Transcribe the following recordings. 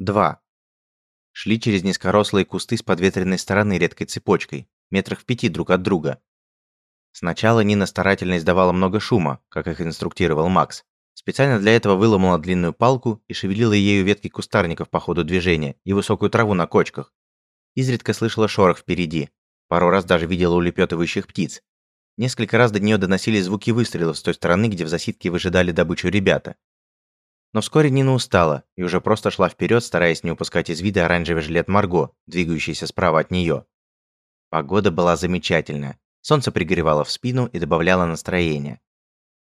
2. Шли через низкорослые кусты с подветренной стороны редкой цепочкой, метрах в пяти друг от друга. Сначала Нина старательно издавала много шума, как их инструктировал Макс. Специально для этого выломала длинную палку и шевелила ею ветки кустарников по ходу движения и высокую траву на кочках. Изредка слышала шорох впереди. Пару раз даже видела улепетывающих птиц. Несколько раз до нее доносились звуки выстрелов с той стороны, где в засидке выжидали добычу ребята. Но вскоре Нина устала и уже просто шла вперед, стараясь не упускать из вида оранжевый жилет Марго, двигающийся справа от нее. Погода была замечательная. Солнце пригревало в спину и добавляло настроения.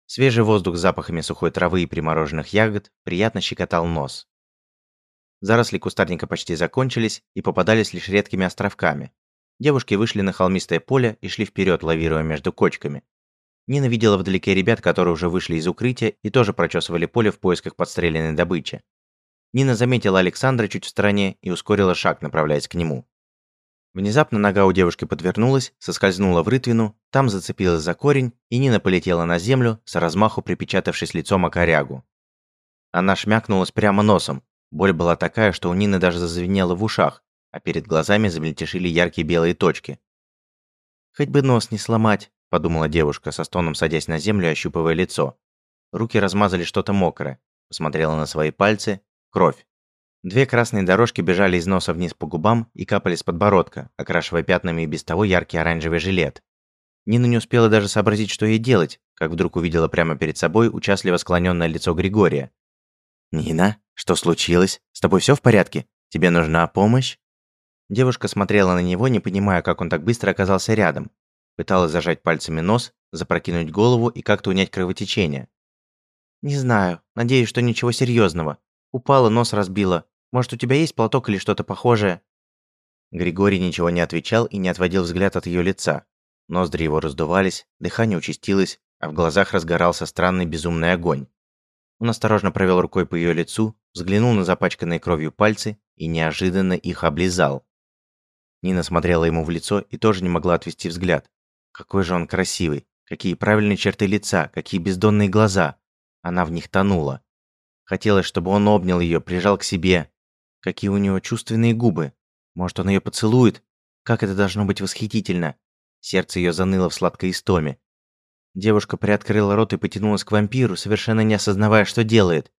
Свежий воздух с запахами сухой травы и примороженных ягод приятно щекотал нос. Заросли кустарника почти закончились и попадались лишь редкими островками. Девушки вышли на холмистое поле и шли вперед, лавируя между кочками. Нина видела вдалеке ребят, которые уже вышли из укрытия и тоже прочесывали поле в поисках подстреленной добычи. Нина заметила Александра чуть в стороне и ускорила шаг, направляясь к нему. Внезапно нога у девушки подвернулась, соскользнула в рытвину, там зацепилась за корень, и Нина полетела на землю, с размаху припечатавшись лицом о корягу. Она шмякнулась прямо носом. Боль была такая, что у Нины даже зазвенело в ушах, а перед глазами замельтешили яркие белые точки. «Хоть бы нос не сломать», – подумала девушка, со стоном садясь на землю и ощупывая лицо. Руки размазали что-то мокрое. Посмотрела на свои пальцы. Кровь. Две красные дорожки бежали из носа вниз по губам и капали с подбородка, окрашивая пятнами и без того яркий оранжевый жилет. Нина не успела даже сообразить, что ей делать, как вдруг увидела прямо перед собой участливо склоненное лицо Григория. «Нина, что случилось? С тобой все в порядке? Тебе нужна помощь?» Девушка смотрела на него, не понимая, как он так быстро оказался рядом. Пыталась зажать пальцами нос, запрокинуть голову и как-то унять кровотечение. «Не знаю. Надеюсь, что ничего серьезного. Упала, нос разбила. Может, у тебя есть платок или что-то похожее?» Григорий ничего не отвечал и не отводил взгляд от ее лица. Ноздри его раздувались, дыхание участилось, а в глазах разгорался странный безумный огонь. Он осторожно провел рукой по ее лицу, взглянул на запачканные кровью пальцы и неожиданно их облизал. Нина смотрела ему в лицо и тоже не могла отвести взгляд. Какой же он красивый, какие правильные черты лица, какие бездонные глаза. Она в них тонула. Хотелось, чтобы он обнял ее, прижал к себе, Какие у него чувственные губы. Может, он ее поцелует? Как это должно быть восхитительно. Сердце ее заныло в сладкой истоме. Девушка приоткрыла рот и потянулась к вампиру, совершенно не осознавая, что делает.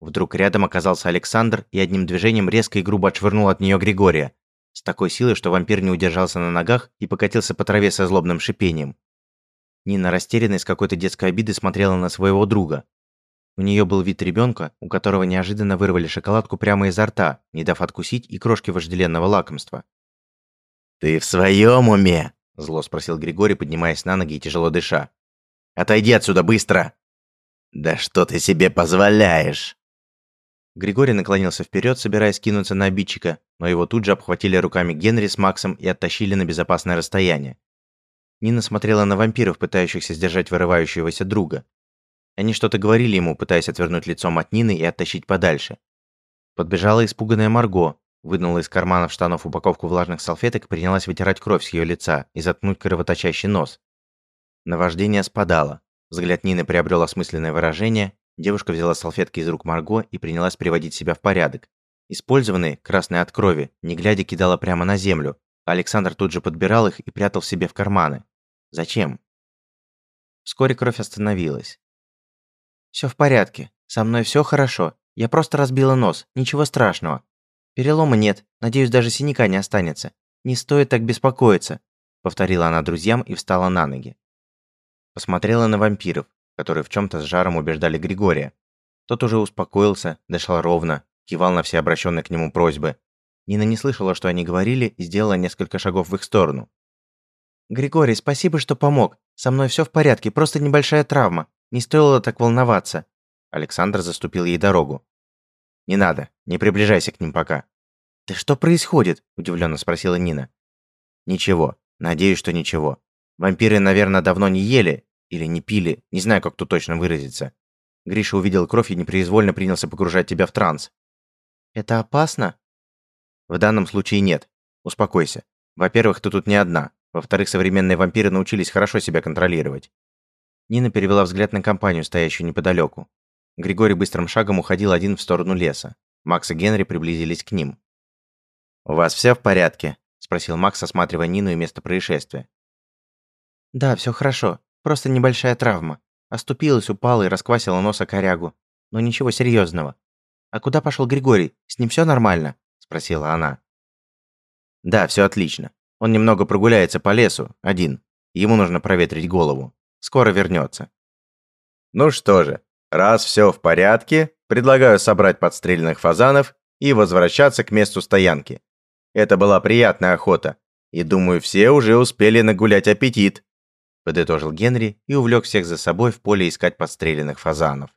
Вдруг рядом оказался Александр и одним движением резко и грубо отшвырнул от нее Григория. С такой силой, что вампир не удержался на ногах и покатился по траве со злобным шипением. Нина, растерянная с какой-то детской обидой, смотрела на своего друга. У нее был вид ребенка, у которого неожиданно вырвали шоколадку прямо изо рта, не дав откусить и крошки вожделенного лакомства. «Ты в своем уме?» – зло спросил Григорий, поднимаясь на ноги и тяжело дыша. «Отойди отсюда быстро!» «Да что ты себе позволяешь?» Григорий наклонился вперед, собираясь кинуться на обидчика, но его тут же обхватили руками Генри с Максом и оттащили на безопасное расстояние. Нина смотрела на вампиров, пытающихся сдержать вырывающегося друга. Они что-то говорили ему, пытаясь отвернуть лицом от Нины и оттащить подальше. Подбежала испуганная Марго, вынула из карманов штанов упаковку влажных салфеток и принялась вытирать кровь с ее лица и заткнуть кровоточащий нос. Наваждение спадало. Взгляд Нины приобрел осмысленное выражение. Девушка взяла салфетки из рук Марго и принялась приводить себя в порядок. Использованные, красные от крови, не глядя кидала прямо на землю. Александр тут же подбирал их и прятал себе в карманы. Зачем? Вскоре кровь остановилась. Все в порядке. Со мной все хорошо. Я просто разбила нос. Ничего страшного. Перелома нет. Надеюсь, даже синяка не останется. Не стоит так беспокоиться», — повторила она друзьям и встала на ноги. Посмотрела на вампиров, которые в чем то с жаром убеждали Григория. Тот уже успокоился, дышал ровно, кивал на все обращенные к нему просьбы. Нина не слышала, что они говорили, и сделала несколько шагов в их сторону. «Григорий, спасибо, что помог. Со мной все в порядке, просто небольшая травма. Не стоило так волноваться. Александр заступил ей дорогу. Не надо, не приближайся к ним пока. Да что происходит? удивленно спросила Нина. Ничего. Надеюсь, что ничего. Вампиры, наверное, давно не ели или не пили, не знаю, как тут точно выразиться. Гриша увидел кровь и непроизвольно принялся погружать тебя в транс. Это опасно? В данном случае нет. Успокойся. Во-первых, ты тут не одна. Во-вторых, современные вампиры научились хорошо себя контролировать. Нина перевела взгляд на компанию, стоящую неподалеку. Григорий быстрым шагом уходил один в сторону леса. Макс и Генри приблизились к ним. «У вас все в порядке?» – спросил Макс, осматривая Нину и место происшествия. «Да, все хорошо. Просто небольшая травма. Оступилась, упала и расквасила нос о корягу. Но ничего серьезного. А куда пошел Григорий? С ним все нормально?» – спросила она. «Да, все отлично. Он немного прогуляется по лесу, один. Ему нужно проветрить голову. Скоро вернется. Ну что же, раз все в порядке, предлагаю собрать подстрельных фазанов и возвращаться к месту стоянки. Это была приятная охота, и думаю, все уже успели нагулять аппетит», подытожил Генри и увлек всех за собой в поле искать подстреленных фазанов.